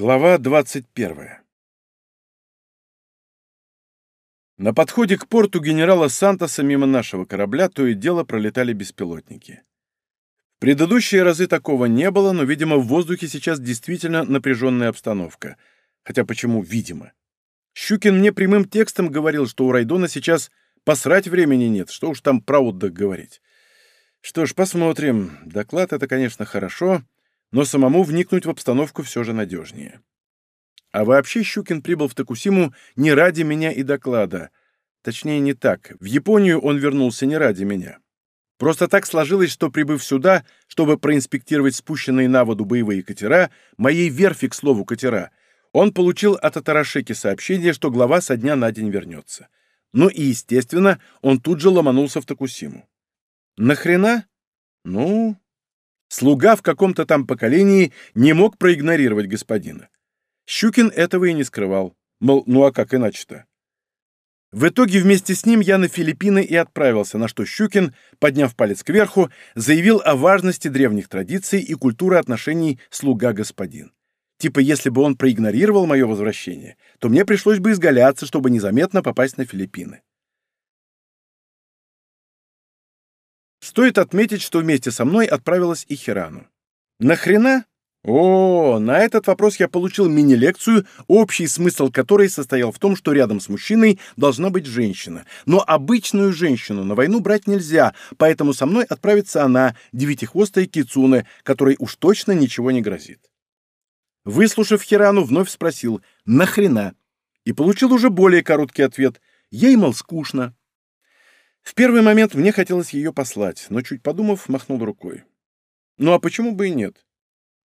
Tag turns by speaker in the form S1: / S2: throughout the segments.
S1: Глава 21. На подходе к порту генерала Сантоса мимо нашего корабля то и дело пролетали беспилотники. В предыдущие разы такого не было, но, видимо, в воздухе сейчас действительно напряженная обстановка. Хотя почему «видимо»? Щукин мне прямым текстом говорил, что у Райдона сейчас посрать времени нет, что уж там про отдых говорить. Что ж, посмотрим. Доклад — это, конечно, хорошо, — но самому вникнуть в обстановку все же надежнее. А вообще Щукин прибыл в Токусиму не ради меня и доклада. Точнее, не так. В Японию он вернулся не ради меня. Просто так сложилось, что, прибыв сюда, чтобы проинспектировать спущенные на воду боевые катера, моей верфи, к слову, катера, он получил от Атарашики сообщение, что глава со дня на день вернется. Ну и, естественно, он тут же ломанулся в Токусиму. Нахрена? Ну, Слуга в каком-то там поколении не мог проигнорировать господина. Щукин этого и не скрывал. Мол, ну а как иначе-то? В итоге вместе с ним я на Филиппины и отправился, на что Щукин, подняв палец кверху, заявил о важности древних традиций и культуры отношений слуга-господин. Типа, если бы он проигнорировал мое возвращение, то мне пришлось бы изгаляться, чтобы незаметно попасть на Филиппины. Стоит отметить, что вместе со мной отправилась и Хирану. Нахрена? О, на этот вопрос я получил мини-лекцию, общий смысл которой состоял в том, что рядом с мужчиной должна быть женщина. Но обычную женщину на войну брать нельзя, поэтому со мной отправится она, девятихвостая кицуне, которой уж точно ничего не грозит. Выслушав Хирану, вновь спросил «Нахрена?» и получил уже более короткий ответ «Ей, мол, скучно». В первый момент мне хотелось ее послать, но чуть подумав, махнул рукой. Ну а почему бы и нет?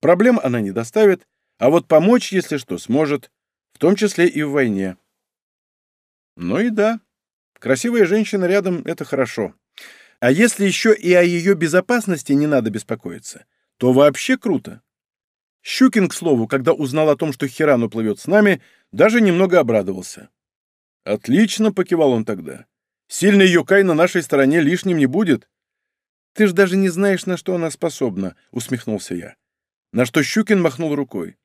S1: Проблем она не доставит, а вот помочь, если что, сможет, в том числе и в войне. Ну и да, красивая женщина рядом — это хорошо. А если еще и о ее безопасности не надо беспокоиться, то вообще круто. Щукин, к слову, когда узнал о том, что Хиран уплывет с нами, даже немного обрадовался. «Отлично», — покивал он тогда. Сильный Юкай на нашей стороне лишним не будет. Ты ж даже не знаешь, на что она способна, усмехнулся я. На что Щукин махнул рукой.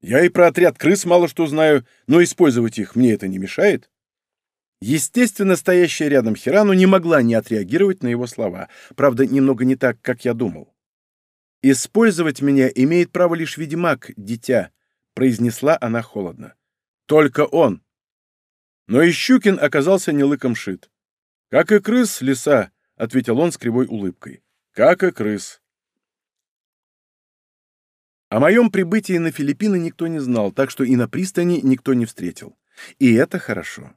S1: Я и про отряд крыс мало что знаю, но использовать их мне это не мешает. Естественно, стоящая рядом Хирану не могла не отреагировать на его слова. Правда, немного не так, как я думал. «Использовать меня имеет право лишь ведьмак, дитя», — произнесла она холодно. «Только он. Но и Щукин оказался не лыком шит. «Как и крыс, лиса», — ответил он с кривой улыбкой. «Как и крыс». О моем прибытии на Филиппины никто не знал, так что и на пристани никто не встретил. И это хорошо.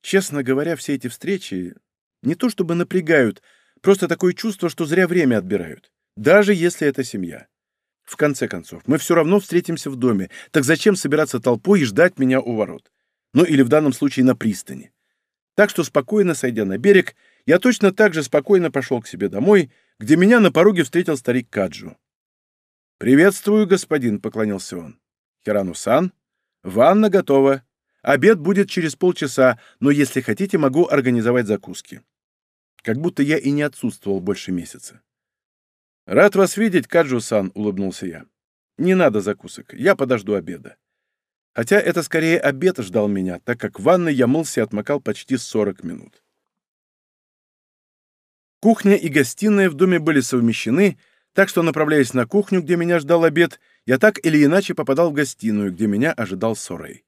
S1: Честно говоря, все эти встречи не то чтобы напрягают, просто такое чувство, что зря время отбирают, даже если это семья. В конце концов, мы все равно встретимся в доме, так зачем собираться толпой и ждать меня у ворот? Ну или в данном случае на пристани. Так что, спокойно сойдя на берег, я точно так же спокойно пошел к себе домой, где меня на пороге встретил старик Каджу. «Приветствую, господин», — поклонился он. «Хирану-сан, ванна готова. Обед будет через полчаса, но если хотите, могу организовать закуски». Как будто я и не отсутствовал больше месяца. «Рад вас видеть, Каджу-сан», — улыбнулся я. «Не надо закусок, я подожду обеда». Хотя это скорее обед ждал меня, так как в ванной я мылся и отмокал почти 40 минут. Кухня и гостиная в доме были совмещены, так что, направляясь на кухню, где меня ждал обед, я так или иначе попадал в гостиную, где меня ожидал Сорей.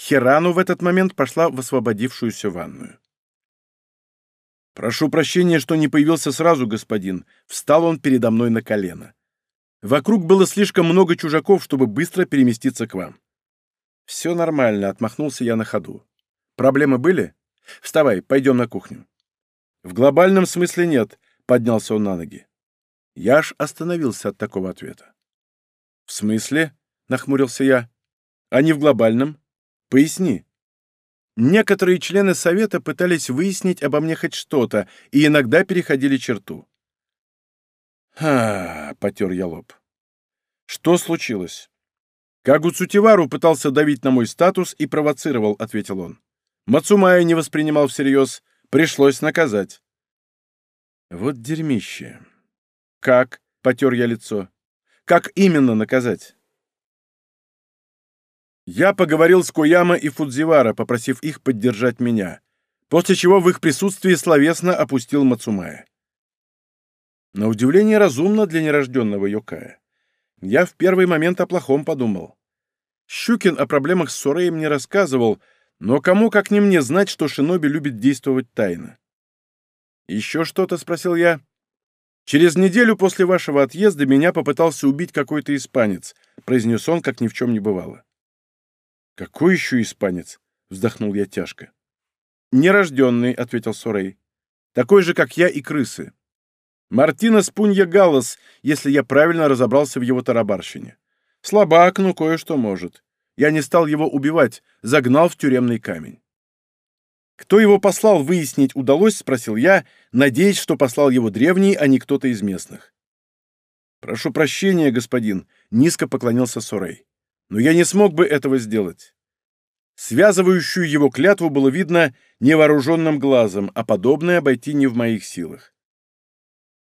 S1: Херану в этот момент пошла в освободившуюся ванную. «Прошу прощения, что не появился сразу, господин», — встал он передо мной на колено. «Вокруг было слишком много чужаков, чтобы быстро переместиться к вам. «Все нормально», — отмахнулся я на ходу. «Проблемы были? Вставай, пойдем на кухню». «В глобальном смысле нет», — поднялся он на ноги. Я аж остановился от такого ответа. «В смысле?» — нахмурился я. «А не в глобальном? Поясни». Некоторые члены Совета пытались выяснить обо мне хоть что-то и иногда переходили черту. «Ха!» — потер я лоб. «Что случилось?» «Кагу Цутивару пытался давить на мой статус и провоцировал», — ответил он. Мацумая не воспринимал всерьез, пришлось наказать. «Вот дерьмище». «Как?» — потер я лицо. «Как именно наказать?» Я поговорил с Кояма и Фудзивара, попросив их поддержать меня, после чего в их присутствии словесно опустил Мацумая. На удивление разумно для нерожденного Йокая. Я в первый момент о плохом подумал. Щукин о проблемах с Суреем не рассказывал, но кому, как не мне, знать, что Шиноби любит действовать тайно. «Еще что-то?» — спросил я. «Через неделю после вашего отъезда меня попытался убить какой-то испанец», — произнес он, как ни в чем не бывало. «Какой еще испанец?» — вздохнул я тяжко. «Нерожденный», — ответил Сурей. «Такой же, как я и крысы. Мартина Спунья Галлас, если я правильно разобрался в его тарабарщине. Слабак, но кое-что может. Я не стал его убивать, загнал в тюремный камень. Кто его послал, выяснить удалось, спросил я, надеясь, что послал его древний, а не кто-то из местных. «Прошу прощения, господин», — низко поклонился Сорей. «Но я не смог бы этого сделать». Связывающую его клятву было видно невооруженным глазом, а подобное обойти не в моих силах.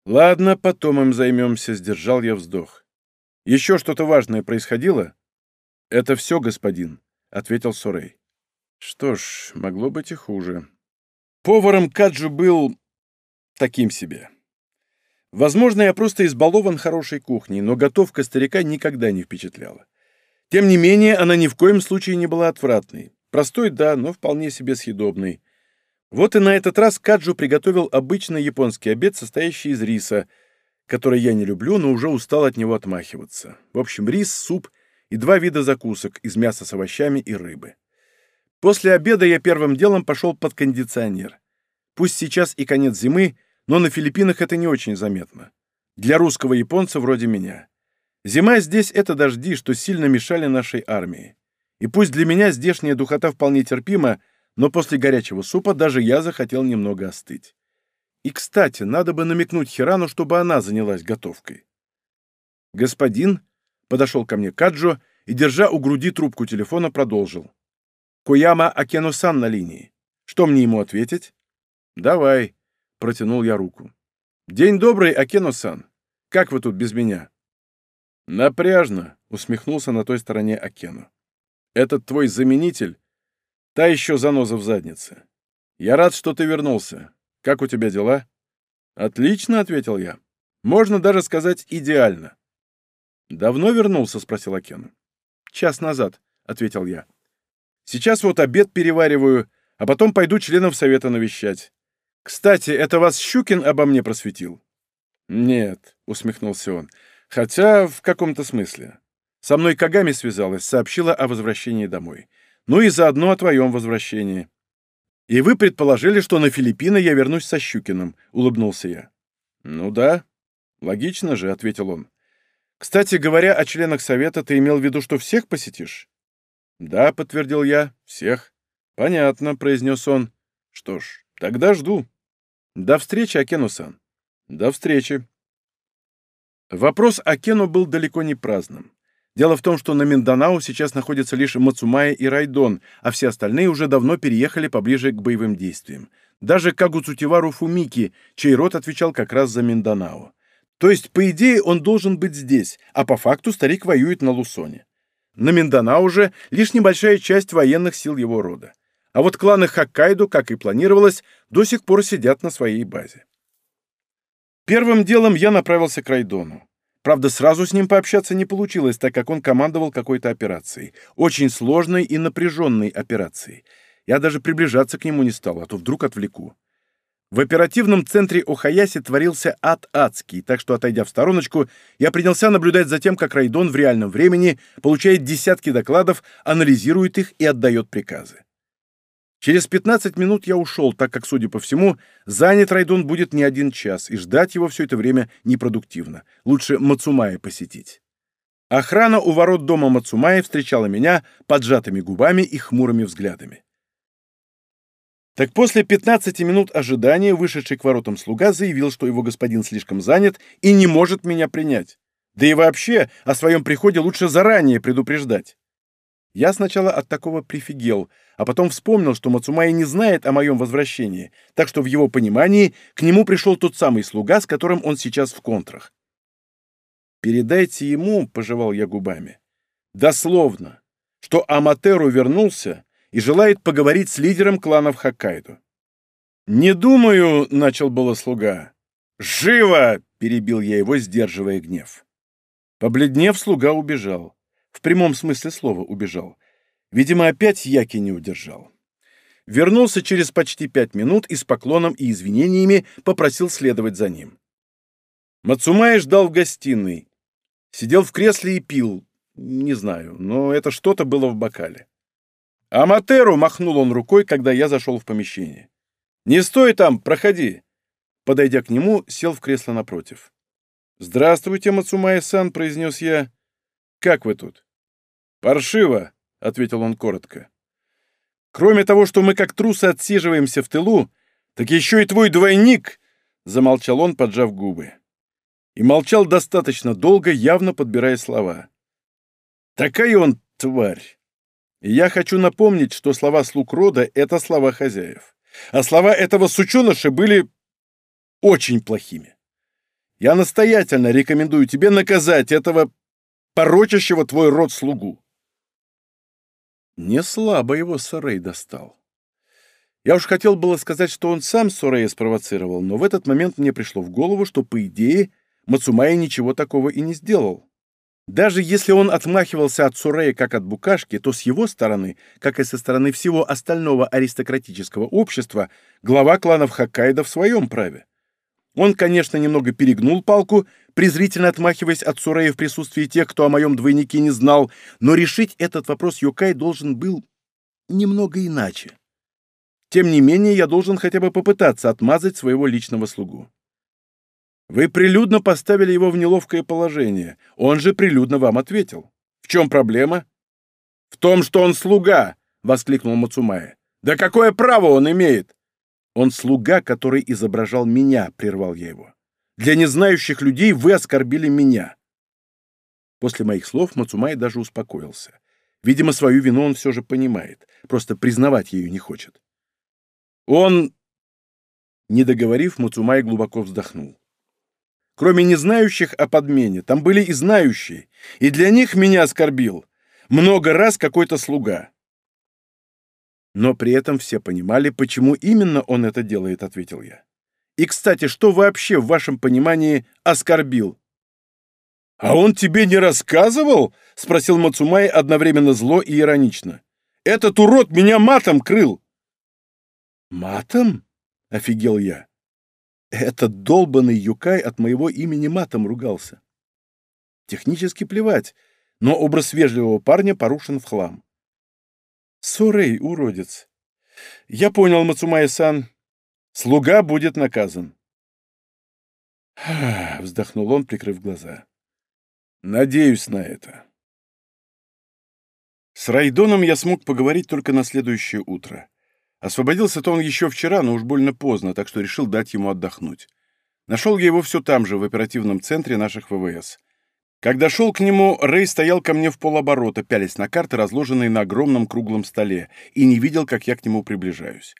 S1: «Ладно, потом им займемся», — сдержал я вздох. «Еще что-то важное происходило?» «Это все, господин», — ответил Сорей. «Что ж, могло быть и хуже. Поваром Каджу был таким себе. Возможно, я просто избалован хорошей кухней, но готовка старика никогда не впечатляла. Тем не менее, она ни в коем случае не была отвратной. Простой, да, но вполне себе съедобной. Вот и на этот раз Каджу приготовил обычный японский обед, состоящий из риса, который я не люблю, но уже устал от него отмахиваться. В общем, рис, суп и два вида закусок из мяса с овощами и рыбы. После обеда я первым делом пошел под кондиционер. Пусть сейчас и конец зимы, но на Филиппинах это не очень заметно. Для русского японца вроде меня. Зима здесь — это дожди, что сильно мешали нашей армии. И пусть для меня здешняя духота вполне терпима, но после горячего супа даже я захотел немного остыть. И, кстати, надо бы намекнуть Хирану, чтобы она занялась готовкой. «Господин», — подошел ко мне Каджо и, держа у груди трубку телефона, продолжил. «Куяма Акену-сан на линии. Что мне ему ответить?» «Давай», — протянул я руку. «День добрый, Акену-сан. Как вы тут без меня?» «Напряжно», — усмехнулся на той стороне Акену. «Этот твой заменитель Та еще заноза в заднице. Я рад, что ты вернулся. Как у тебя дела? Отлично, ответил я. Можно даже сказать идеально. Давно вернулся, спросил Акен. Час назад, ответил я. Сейчас вот обед перевариваю, а потом пойду членов совета навещать. Кстати, это вас Щукин обо мне просветил? Нет, усмехнулся он. Хотя в каком-то смысле. Со мной Кагами связалась, сообщила о возвращении домой. Ну и заодно о твоем возвращении. И вы предположили, что на Филиппины я вернусь со Щукиным, улыбнулся я. Ну да, логично же, ответил он. Кстати говоря, о членах совета ты имел в виду, что всех посетишь? Да, подтвердил я, всех. Понятно, произнес он. Что ж, тогда жду. До встречи, Акену-сан. До встречи. Вопрос Акену был далеко не праздным. Дело в том, что на Минданау сейчас находятся лишь Мацумая и Райдон, а все остальные уже давно переехали поближе к боевым действиям. Даже Кагуцутивару Фумики, чей род отвечал как раз за Минданао. То есть, по идее, он должен быть здесь, а по факту старик воюет на Лусоне. На Минданао же лишь небольшая часть военных сил его рода. А вот кланы Хоккайдо, как и планировалось, до сих пор сидят на своей базе. Первым делом я направился к Райдону. Правда, сразу с ним пообщаться не получилось, так как он командовал какой-то операцией. Очень сложной и напряженной операцией. Я даже приближаться к нему не стал, а то вдруг отвлеку. В оперативном центре Охаяси творился ад адский, так что, отойдя в стороночку, я принялся наблюдать за тем, как Райдон в реальном времени получает десятки докладов, анализирует их и отдает приказы. Через 15 минут я ушел, так как, судя по всему, занят Райдон будет не один час, и ждать его все это время непродуктивно. Лучше Мацумая посетить. Охрана у ворот дома Мацумая встречала меня поджатыми губами и хмурыми взглядами. Так после 15 минут ожидания вышедший к воротам слуга заявил, что его господин слишком занят и не может меня принять. Да и вообще о своем приходе лучше заранее предупреждать. Я сначала от такого прифигел, а потом вспомнил, что Мацумай не знает о моем возвращении, так что в его понимании к нему пришел тот самый слуга, с которым он сейчас в контрах. «Передайте ему», — пожевал я губами, — «дословно, что Аматеру вернулся и желает поговорить с лидером кланов Хоккайдо. «Не думаю», — начал было слуга. «Живо!» — перебил я его, сдерживая гнев. Побледнев, слуга убежал. В прямом смысле слова убежал. Видимо, опять Яки не удержал. Вернулся через почти пять минут и с поклоном и извинениями попросил следовать за ним. Мацумай ждал в гостиной. Сидел в кресле и пил. Не знаю, но это что-то было в бокале. «Аматеру!» — махнул он рукой, когда я зашел в помещение. «Не стой там, проходи!» Подойдя к нему, сел в кресло напротив. «Здравствуйте, Мацумай-сан», — произнес я. «Как вы тут?» «Паршиво», — ответил он коротко. «Кроме того, что мы как трусы отсиживаемся в тылу, так еще и твой двойник», — замолчал он, поджав губы. И молчал достаточно долго, явно подбирая слова. «Такая он тварь!» И я хочу напомнить, что слова слуг рода — это слова хозяев. А слова этого сученыша были очень плохими. Я настоятельно рекомендую тебе наказать этого порочащего твой род слугу. Не слабо его Сорей достал. Я уж хотел было сказать, что он сам Сорея спровоцировал, но в этот момент мне пришло в голову, что, по идее, Мацумай ничего такого и не сделал. Даже если он отмахивался от Сурея как от букашки, то с его стороны, как и со стороны всего остального аристократического общества, глава кланов Хоккайдо в своем праве. Он, конечно, немного перегнул палку, презрительно отмахиваясь от Сурея в присутствии тех, кто о моем двойнике не знал, но решить этот вопрос Юкай должен был немного иначе. Тем не менее, я должен хотя бы попытаться отмазать своего личного слугу. Вы прилюдно поставили его в неловкое положение. Он же прилюдно вам ответил. В чем проблема? В том, что он слуга, воскликнул Мацумая. Да какое право он имеет? Он слуга, который изображал меня, прервал я его. Для незнающих людей вы оскорбили меня. После моих слов Мацумай даже успокоился. Видимо, свою вину он все же понимает, просто признавать ее не хочет. Он... Не договорив, Мацумай глубоко вздохнул. Кроме незнающих о подмене, там были и знающие, и для них меня оскорбил. Много раз какой-то слуга. Но при этом все понимали, почему именно он это делает, ответил я. И, кстати, что вообще в вашем понимании оскорбил? «А он тебе не рассказывал?» — спросил Мацумай одновременно зло и иронично. «Этот урод меня матом крыл!» «Матом?» — офигел я. Этот долбанный Юкай от моего имени матом ругался. Технически плевать, но образ вежливого парня порушен в хлам. Сурей, уродец. Я понял, Мацумай-сан. Слуга будет наказан. Вздохнул он, прикрыв глаза. Надеюсь на это. С Райдоном я смог поговорить только на следующее утро. Освободился-то он еще вчера, но уж больно поздно, так что решил дать ему отдохнуть. Нашел я его все там же, в оперативном центре наших ВВС. Когда шел к нему, Рэй стоял ко мне в полоборота, пялись на карты, разложенные на огромном круглом столе, и не видел, как я к нему приближаюсь.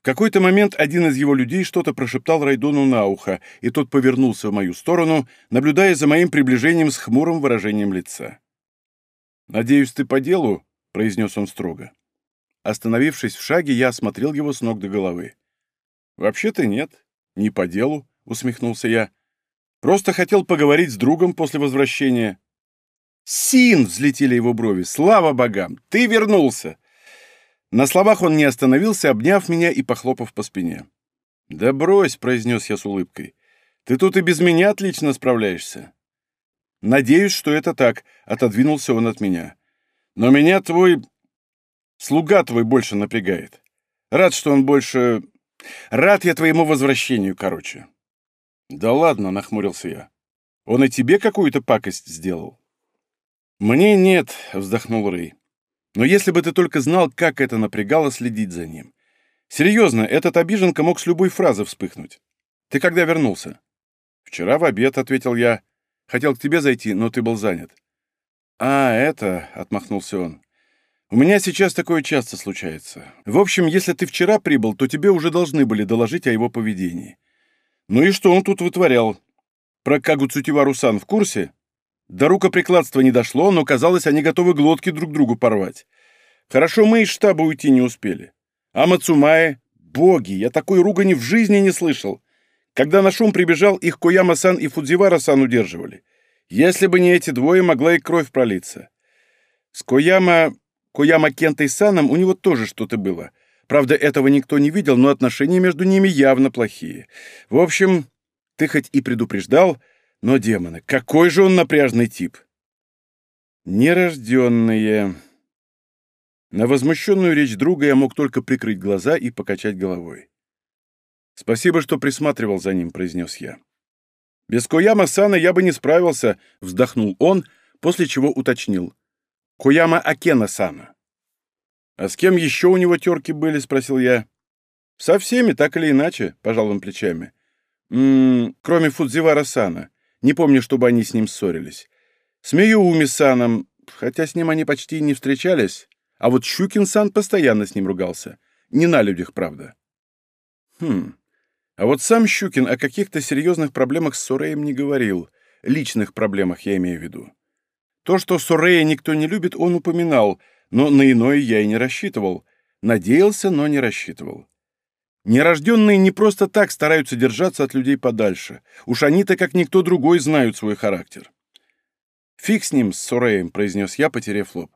S1: В какой-то момент один из его людей что-то прошептал Райдону на ухо, и тот повернулся в мою сторону, наблюдая за моим приближением с хмурым выражением лица. «Надеюсь, ты по делу?» — произнес он строго. Остановившись в шаге, я осмотрел его с ног до головы. «Вообще-то нет, не по делу», — усмехнулся я. Просто хотел поговорить с другом после возвращения. «Син!» — взлетели его брови. «Слава богам! Ты вернулся!» На словах он не остановился, обняв меня и похлопав по спине. «Да брось!» — произнес я с улыбкой. «Ты тут и без меня отлично справляешься». «Надеюсь, что это так», — отодвинулся он от меня. «Но меня твой... слуга твой больше напрягает. Рад, что он больше... Рад я твоему возвращению, короче». «Да ладно», — нахмурился я. «Он и тебе какую-то пакость сделал?» «Мне нет», — вздохнул Рэй. «Но если бы ты только знал, как это напрягало следить за ним. Серьезно, этот обиженка мог с любой фразы вспыхнуть. Ты когда вернулся?» «Вчера в обед», — ответил я. «Хотел к тебе зайти, но ты был занят». «А, это...» — отмахнулся он. «У меня сейчас такое часто случается. В общем, если ты вчера прибыл, то тебе уже должны были доложить о его поведении. Ну и что он тут вытворял? Про Кагу Цутивару-сан в курсе? До рукоприкладства не дошло, но, казалось, они готовы глотки друг другу порвать. Хорошо, мы из штаба уйти не успели. А Мацумаe? Боги, я такой ругани в жизни не слышал. Когда на шум прибежал, их Кояма-сан и Фудзивара-сан удерживали. Если бы не эти двое, могла и кровь пролиться. С Кояма... Кояма Кентой-саном у него тоже что-то было. Правда, этого никто не видел, но отношения между ними явно плохие. В общем, ты хоть и предупреждал, но, демоны, какой же он напряжный тип! Нерожденные... На возмущенную речь друга я мог только прикрыть глаза и покачать головой. «Спасибо, что присматривал за ним», — произнес я. «Без Кояма-сана я бы не справился», — вздохнул он, после чего уточнил. «Кояма Акена-сана». «А с кем еще у него терки были?» — спросил я. «Со всеми, так или иначе», — пожал он плечами. «М «М-м, -м, кроме Фудзивара-сана. Не помню, чтобы они с ним ссорились. С Миюуми-саном, хотя с ним они почти не встречались, а вот Щукин-сан постоянно с ним ругался. Не на людях, правда. Хм. А вот сам Щукин о каких-то серьезных проблемах с Суреем не говорил. Личных проблемах я имею в виду. То, что Сурея никто не любит, он упоминал, но на иное я и не рассчитывал. Надеялся, но не рассчитывал. Нерожденные не просто так стараются держаться от людей подальше. Уж они-то, как никто другой, знают свой характер. «Фиг с ним, с Суреем», — произнес я, потеряв лоб.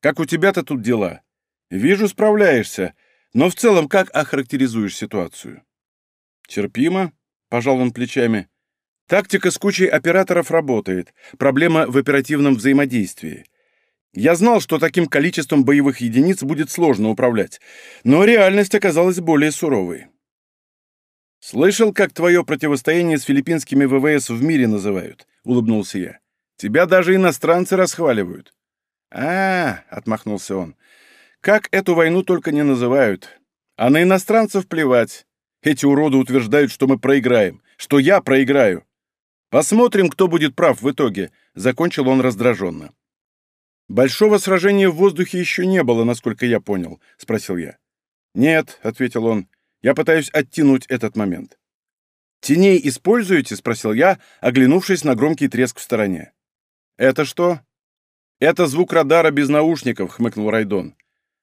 S1: «Как у тебя-то тут дела? Вижу, справляешься, но в целом как охарактеризуешь ситуацию?» «Терпимо», — пожал он плечами. «Тактика с кучей операторов работает. Проблема в оперативном взаимодействии. Я знал, что таким количеством боевых единиц будет сложно управлять, но реальность оказалась более суровой». «Слышал, как твое противостояние с филиппинскими ВВС в мире называют?» — улыбнулся я. «Тебя даже иностранцы расхваливают». «А, — отмахнулся он, — как эту войну только не называют. А на иностранцев плевать. Эти уроды утверждают, что мы проиграем, что я проиграю. Посмотрим, кто будет прав в итоге», — закончил он раздраженно. «Большого сражения в воздухе еще не было, насколько я понял», — спросил я. «Нет», — ответил он, — «я пытаюсь оттянуть этот момент». «Теней используете?» — спросил я, оглянувшись на громкий треск в стороне. «Это что?» «Это звук радара без наушников», — хмыкнул Райдон.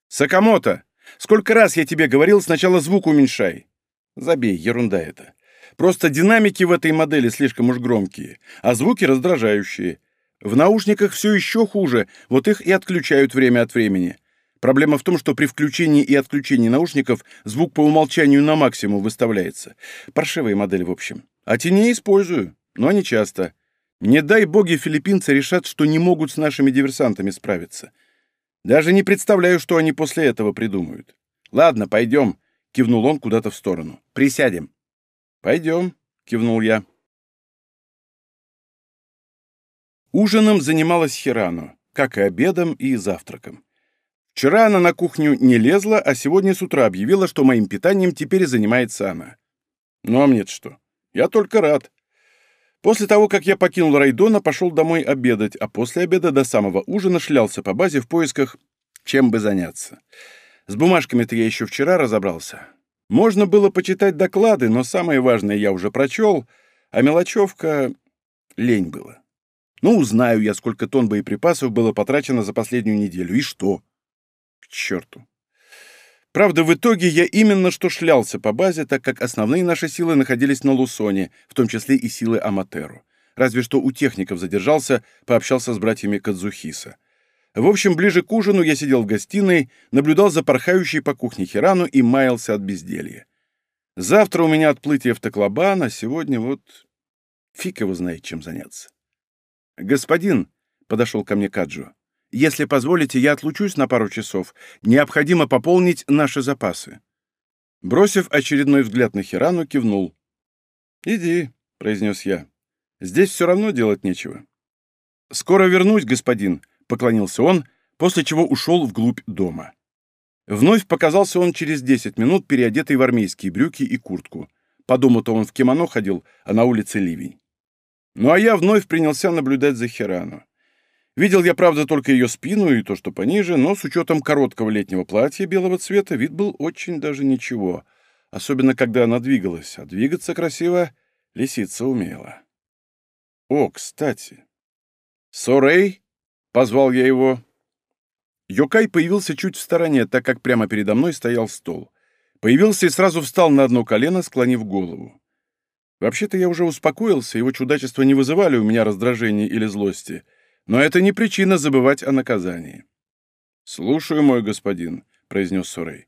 S1: «Сакамото, сколько раз я тебе говорил, сначала звук уменьшай». Забей, ерунда это. Просто динамики в этой модели слишком уж громкие, а звуки раздражающие. В наушниках все еще хуже, вот их и отключают время от времени. Проблема в том, что при включении и отключении наушников звук по умолчанию на максимум выставляется. Паршивые модели, в общем. А теней использую, но не часто. Не дай боги филиппинцы решат, что не могут с нашими диверсантами справиться. Даже не представляю, что они после этого придумают. Ладно, пойдем. Кивнул он куда-то в сторону. «Присядем». «Пойдем», — кивнул я. Ужином занималась Хирану, как и обедом и завтраком. Вчера она на кухню не лезла, а сегодня с утра объявила, что моим питанием теперь занимается она. Ну а мне что? Я только рад. После того, как я покинул Райдона, пошел домой обедать, а после обеда до самого ужина шлялся по базе в поисках, чем бы заняться. С бумажками-то я еще вчера разобрался. Можно было почитать доклады, но самое важное я уже прочел, а мелочевка — лень было. Ну, узнаю я, сколько тонн боеприпасов было потрачено за последнюю неделю. И что? К черту. Правда, в итоге я именно что шлялся по базе, так как основные наши силы находились на Лусоне, в том числе и силы Аматеру. Разве что у техников задержался, пообщался с братьями Кадзухиса. В общем, ближе к ужину я сидел в гостиной, наблюдал за порхающей по кухне Хирану и маялся от безделья. Завтра у меня отплытие в Таклобан, а сегодня вот... Фиг его знает, чем заняться. «Господин», — подошел ко мне Каджу, — «если позволите, я отлучусь на пару часов. Необходимо пополнить наши запасы». Бросив очередной взгляд на Хирану, кивнул. «Иди», — произнес я. «Здесь все равно делать нечего». «Скоро вернусь, господин», — поклонился он, после чего ушел вглубь дома. Вновь показался он через десять минут, переодетый в армейские брюки и куртку. По дому-то он в кимоно ходил, а на улице ливень. Ну а я вновь принялся наблюдать за Хирану. Видел я, правда, только ее спину и то, что пониже, но с учетом короткого летнего платья белого цвета вид был очень даже ничего, особенно когда она двигалась, а двигаться красиво лисица умела. О, кстати, «Сорей!» — позвал я его. Йокай появился чуть в стороне, так как прямо передо мной стоял стол. Появился и сразу встал на одно колено, склонив голову. Вообще-то я уже успокоился, его чудачества не вызывали у меня раздражения или злости, но это не причина забывать о наказании. «Слушаю, мой господин», — произнес Сурей.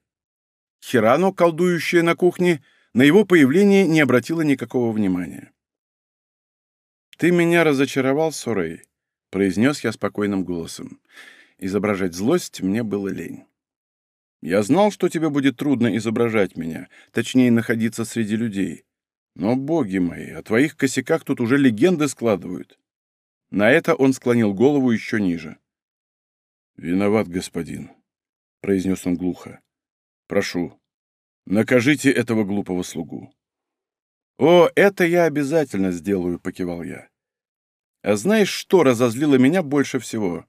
S1: Хирано, колдующая на кухне, на его появление не обратила никакого внимания. «Ты меня разочаровал, Сурей», — произнес я спокойным голосом. Изображать злость мне было лень. «Я знал, что тебе будет трудно изображать меня, точнее, находиться среди людей. Но, боги мои, о твоих косяках тут уже легенды складывают». На это он склонил голову еще ниже. «Виноват, господин», — произнес он глухо. «Прошу, накажите этого глупого слугу». «О, это я обязательно сделаю», — покивал я. «А знаешь, что разозлило меня больше всего?»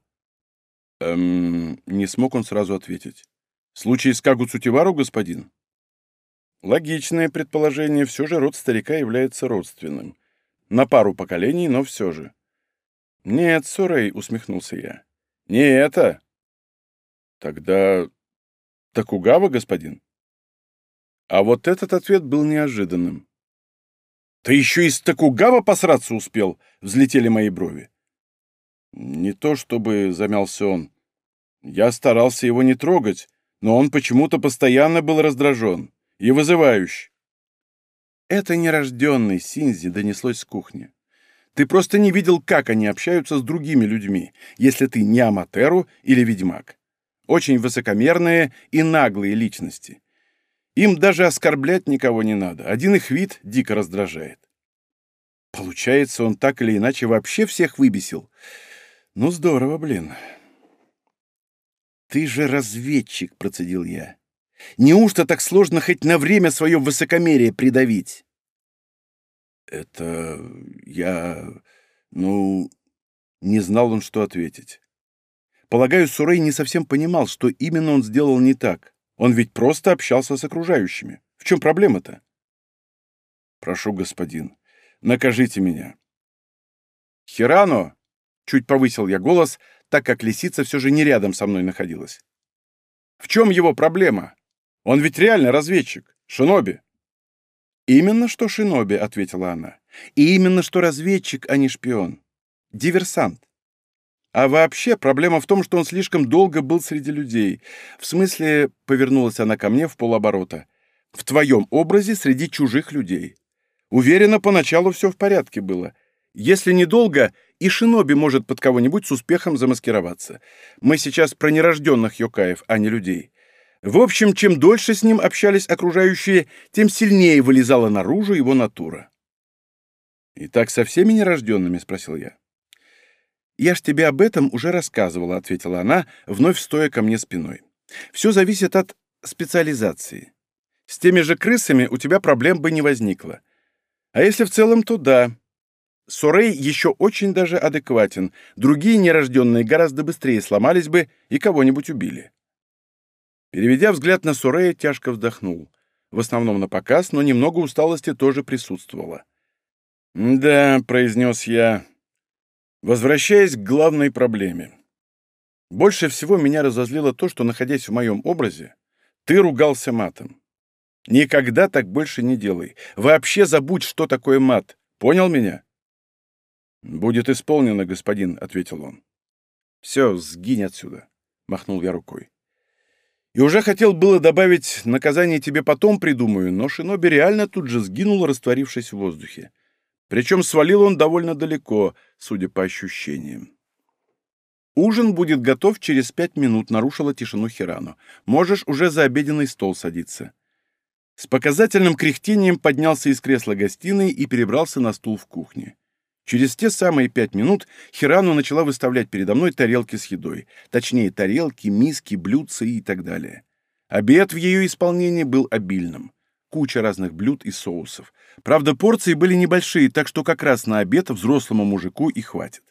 S1: «Эм...» — не смог он сразу ответить. «Случай с Кагу господин?» Логичное предположение, все же род старика является родственным. На пару поколений, но все же. «Нет, Сурей», — усмехнулся я. «Не это». «Тогда Такугава, господин?» А вот этот ответ был неожиданным. «Ты еще и с Такугава посраться успел!» — взлетели мои брови. «Не то чтобы...» — замялся он. «Я старался его не трогать, но он почему-то постоянно был раздражен и вызывающий». «Это нерожденный Синзи», — донеслось с кухни. «Ты просто не видел, как они общаются с другими людьми, если ты не Аматеру или Ведьмак. Очень высокомерные и наглые личности. Им даже оскорблять никого не надо. Один их вид дико раздражает. Получается, он так или иначе вообще всех выбесил. Ну, здорово, блин. «Ты же разведчик», — процедил я. «Неужто так сложно хоть на время свое высокомерие придавить?» «Это... я... ну...» Не знал он, что ответить. Полагаю, Сурей не совсем понимал, что именно он сделал не так. Он ведь просто общался с окружающими. В чем проблема-то? Прошу, господин, накажите меня. Хирано! Чуть повысил я голос, так как лисица все же не рядом со мной находилась. В чем его проблема? Он ведь реально разведчик, шиноби. Именно что шиноби, ответила она. И именно что разведчик, а не шпион. Диверсант. А вообще, проблема в том, что он слишком долго был среди людей. В смысле, повернулась она ко мне в полоборота. В твоем образе среди чужих людей. Уверена, поначалу все в порядке было. Если недолго, и Шиноби может под кого-нибудь с успехом замаскироваться. Мы сейчас про нерожденных Йокаев, а не людей. В общем, чем дольше с ним общались окружающие, тем сильнее вылезала наружу его натура. «И так со всеми нерожденными?» — спросил я. «Я ж тебе об этом уже рассказывала», — ответила она, вновь стоя ко мне спиной. «Все зависит от специализации. С теми же крысами у тебя проблем бы не возникло. А если в целом, то да. Сурей еще очень даже адекватен. Другие нерожденные гораздо быстрее сломались бы и кого-нибудь убили». Переведя взгляд на Сурея, тяжко вздохнул. В основном на показ, но немного усталости тоже присутствовало. «Да», — произнес я, Возвращаясь к главной проблеме. Больше всего меня разозлило то, что, находясь в моем образе, ты ругался матом. Никогда так больше не делай. Вообще забудь, что такое мат. Понял меня? «Будет исполнено, господин», — ответил он. «Все, сгинь отсюда», — махнул я рукой. И уже хотел было добавить «наказание тебе потом придумаю», но Шиноби реально тут же сгинул, растворившись в воздухе. Причем свалил он довольно далеко, судя по ощущениям. «Ужин будет готов через пять минут», — нарушила тишину Хирану. «Можешь уже за обеденный стол садиться». С показательным кряхтением поднялся из кресла гостиной и перебрался на стул в кухне. Через те самые пять минут Хирану начала выставлять передо мной тарелки с едой. Точнее, тарелки, миски, блюдца и так далее. Обед в ее исполнении был обильным куча разных блюд и соусов. Правда, порции были небольшие, так что как раз на обед взрослому мужику и хватит.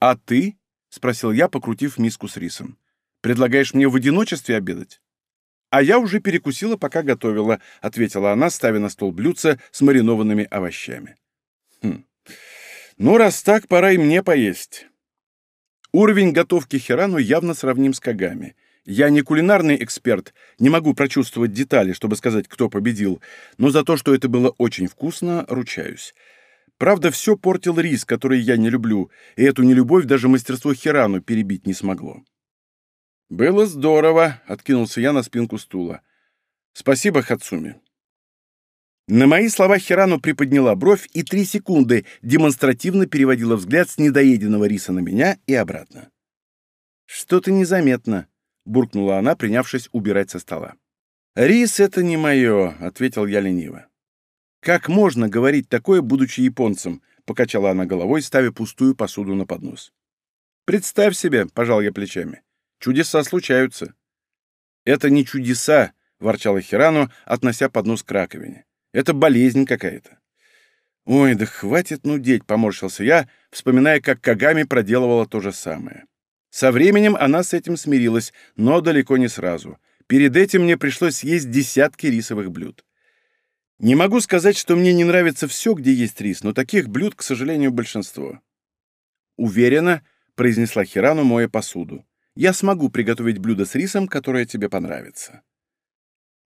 S1: «А ты?» — спросил я, покрутив миску с рисом. «Предлагаешь мне в одиночестве обедать?» «А я уже перекусила, пока готовила», — ответила она, ставя на стол блюдце с маринованными овощами. «Хм. Ну, раз так, пора и мне поесть. Уровень готовки хирану явно сравним с Кагами. Я не кулинарный эксперт, не могу прочувствовать детали, чтобы сказать, кто победил, но за то, что это было очень вкусно, ручаюсь. Правда, все портил рис, который я не люблю, и эту нелюбовь даже мастерство Хирану перебить не смогло. «Было здорово», — откинулся я на спинку стула. «Спасибо, Хацуми». На мои слова Хирану приподняла бровь и три секунды демонстративно переводила взгляд с недоеденного риса на меня и обратно. «Что-то незаметно», — буркнула она, принявшись убирать со стола. «Рис — это не мое», — ответил я лениво. «Как можно говорить такое, будучи японцем?» — покачала она головой, ставя пустую посуду на поднос. «Представь себе», — пожал я плечами, — «чудеса случаются». «Это не чудеса», — ворчала Хирану, относя поднос к раковине. Это болезнь какая-то. Ой, да хватит нудеть, поморщился я, вспоминая, как Кагами проделывала то же самое. Со временем она с этим смирилась, но далеко не сразу. Перед этим мне пришлось съесть десятки рисовых блюд. Не могу сказать, что мне не нравится все, где есть рис, но таких блюд, к сожалению, большинство. Уверена, произнесла Хирану, моя посуду. Я смогу приготовить блюдо с рисом, которое тебе понравится.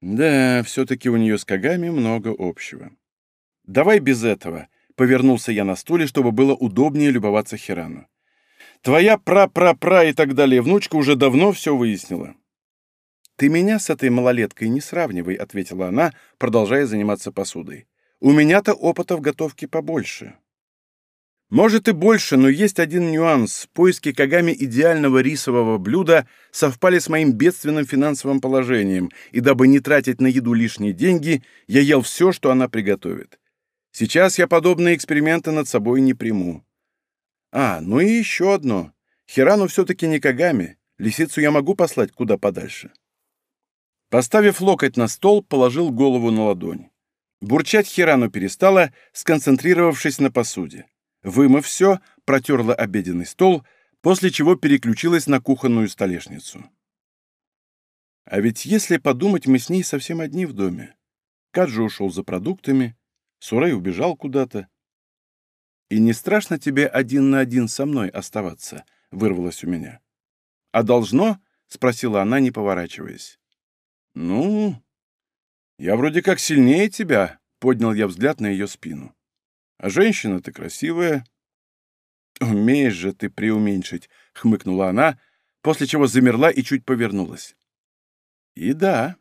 S1: Да, все-таки у нее с Кагами много общего. Давай без этого. Повернулся я на стуле, чтобы было удобнее любоваться Хирану. Твоя пра-пра-пра и так далее внучка уже давно все выяснила. «Ты меня с этой малолеткой не сравнивай», — ответила она, продолжая заниматься посудой. «У меня-то опыта в готовке побольше». Может и больше, но есть один нюанс. Поиски Кагами идеального рисового блюда совпали с моим бедственным финансовым положением, и дабы не тратить на еду лишние деньги, я ел все, что она приготовит. Сейчас я подобные эксперименты над собой не приму. А, ну и еще одно. Хирану все-таки не Кагами. Лисицу я могу послать куда подальше. Поставив локоть на стол, положил голову на ладонь. Бурчать Хирану перестала, сконцентрировавшись на посуде. Вымыв все, протерла обеденный стол, после чего переключилась на кухонную столешницу. А ведь если подумать, мы с ней совсем одни в доме. Каджи ушел за продуктами, Сурей убежал куда-то. «И не страшно тебе один на один со мной оставаться?» — вырвалось у меня. «А должно?» — спросила она, не поворачиваясь. «Ну, я вроде как сильнее тебя», — поднял я взгляд на ее спину. А женщина ты красивая. Умеешь же ты преуменьшить, хмыкнула она, после чего замерла и чуть повернулась. И да,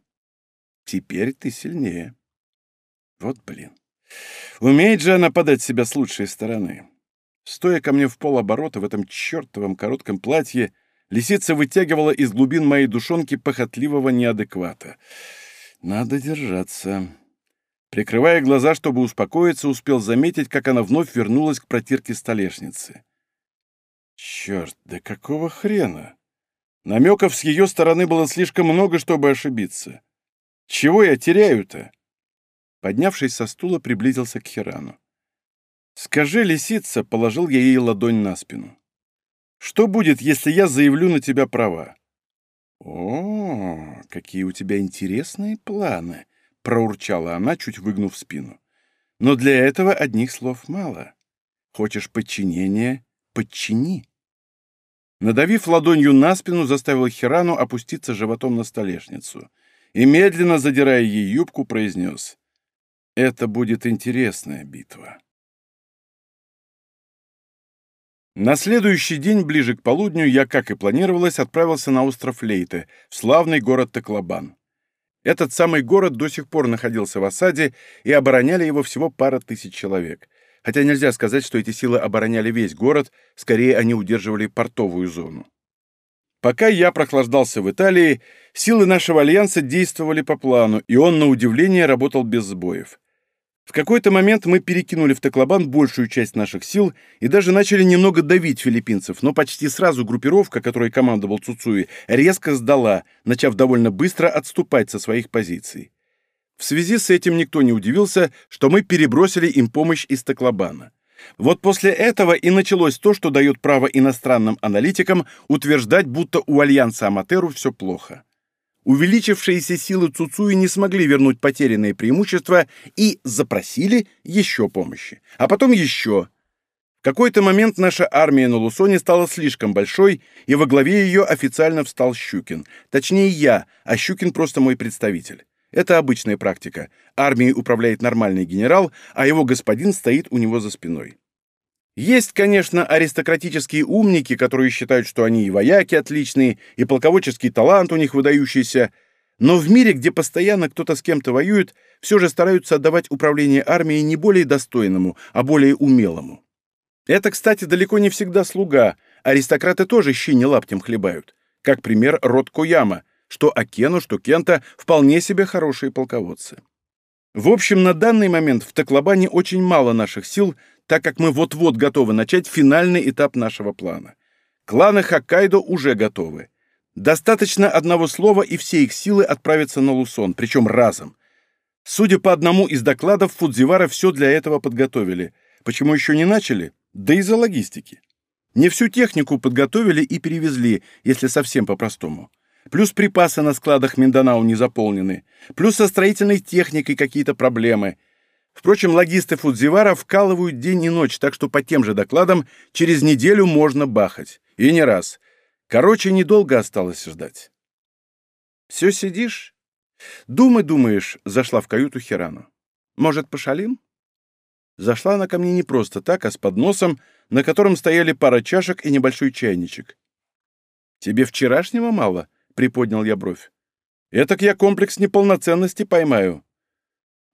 S1: теперь ты сильнее. Вот блин. Умеет же она подать себя с лучшей стороны. Стоя ко мне в полоборота в этом чертовом коротком платье, лисица вытягивала из глубин моей душонки похотливого неадеквата. Надо держаться. Прикрывая глаза, чтобы успокоиться, успел заметить, как она вновь вернулась к протирке столешницы. Черт, да какого хрена? Намеков с ее стороны было слишком много, чтобы ошибиться. Чего я теряю-то? Поднявшись со стула, приблизился к Хирану. «Скажи, лисица», — положил я ей ладонь на спину. «Что будет, если я заявлю на тебя права?» «О, какие у тебя интересные планы!» Проурчала она, чуть выгнув спину. «Но для этого одних слов мало. Хочешь подчинения — подчини». Надавив ладонью на спину, заставил Хирану опуститься животом на столешницу и, медленно задирая ей юбку, произнес «Это будет интересная битва». На следующий день, ближе к полудню, я, как и планировалось, отправился на остров Лейте, в славный город Таклобан. Этот самый город до сих пор находился в осаде, и обороняли его всего пара тысяч человек. Хотя нельзя сказать, что эти силы обороняли весь город, скорее они удерживали портовую зону. Пока я прохлаждался в Италии, силы нашего альянса действовали по плану, и он, на удивление, работал без сбоев. В какой-то момент мы перекинули в Таклобан большую часть наших сил и даже начали немного давить филиппинцев, но почти сразу группировка, которой командовал Цуцуи, резко сдала, начав довольно быстро отступать со своих позиций. В связи с этим никто не удивился, что мы перебросили им помощь из Таклобана. Вот после этого и началось то, что дает право иностранным аналитикам утверждать, будто у Альянса Аматеру все плохо. Увеличившиеся силы Цуцуи не смогли вернуть потерянные преимущества и запросили еще помощи. А потом еще. В какой-то момент наша армия на Лусоне стала слишком большой, и во главе ее официально встал Щукин. Точнее, я, а Щукин просто мой представитель. Это обычная практика. Армией управляет нормальный генерал, а его господин стоит у него за спиной. Есть, конечно, аристократические умники, которые считают, что они и вояки отличные, и полководческий талант у них выдающийся, но в мире, где постоянно кто-то с кем-то воюет, все же стараются отдавать управление армией не более достойному, а более умелому. Это, кстати, далеко не всегда слуга. Аристократы тоже щи не лаптем хлебают. Как пример род Куяма, что Акену, что Кента вполне себе хорошие полководцы. В общем, на данный момент в Таклобане очень мало наших сил, так как мы вот-вот готовы начать финальный этап нашего плана. Кланы Хоккайдо уже готовы. Достаточно одного слова, и все их силы отправятся на Лусон, причем разом. Судя по одному из докладов, Фудзивара все для этого подготовили. Почему еще не начали? Да из-за логистики. Не всю технику подготовили и перевезли, если совсем по-простому. Плюс припасы на складах Минданау не заполнены. Плюс со строительной техникой какие-то проблемы. Впрочем, логисты Фудзивара вкалывают день и ночь, так что по тем же докладам через неделю можно бахать. И не раз. Короче, недолго осталось ждать. «Все сидишь?» «Думай, думаешь», — зашла в каюту Хирану. «Может, пошалим?» Зашла она ко мне не просто так, а с подносом, на котором стояли пара чашек и небольшой чайничек. «Тебе вчерашнего мало?» — приподнял я бровь. «Этак я комплекс неполноценности поймаю».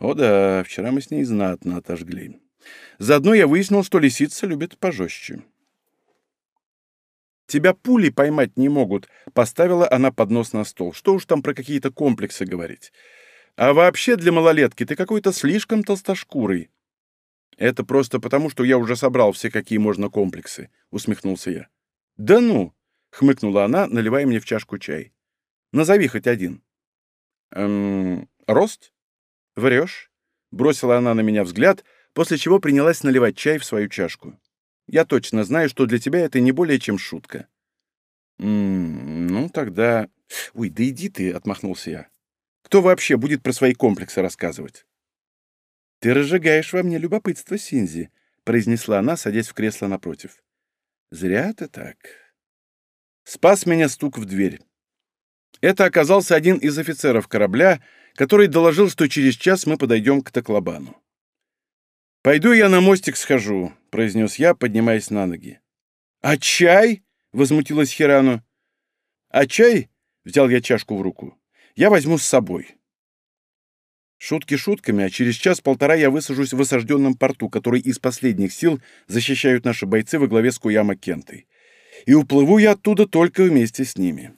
S1: О да, вчера мы с ней знатно отожгли. Заодно я выяснил, что лисица любит пожестче. «Тебя пули поймать не могут», — поставила она поднос на стол. «Что уж там про какие-то комплексы говорить. А вообще для малолетки ты какой-то слишком толстошкурый». «Это просто потому, что я уже собрал все, какие можно комплексы», — усмехнулся я. «Да ну!» — хмыкнула она, наливая мне в чашку чай. «Назови хоть один». «Эм... Рост?» «Врешь?» — бросила она на меня взгляд, после чего принялась наливать чай в свою чашку. «Я точно знаю, что для тебя это не более чем шутка». «М ну тогда...» «Ой, да иди ты!» — отмахнулся я. «Кто вообще будет про свои комплексы рассказывать?» «Ты разжигаешь во мне любопытство, Синзи», — произнесла она, садясь в кресло напротив. «Зря ты так». Спас меня стук в дверь. Это оказался один из офицеров корабля, который доложил, что через час мы подойдем к Таклобану. «Пойду я на мостик схожу», — произнес я, поднимаясь на ноги. «А чай?» — возмутилась Хирану. «А чай?» — взял я чашку в руку. «Я возьму с собой». Шутки шутками, а через час-полтора я высажусь в осажденном порту, который из последних сил защищают наши бойцы во главе с Куяма Кентой. И уплыву я оттуда только вместе с ними.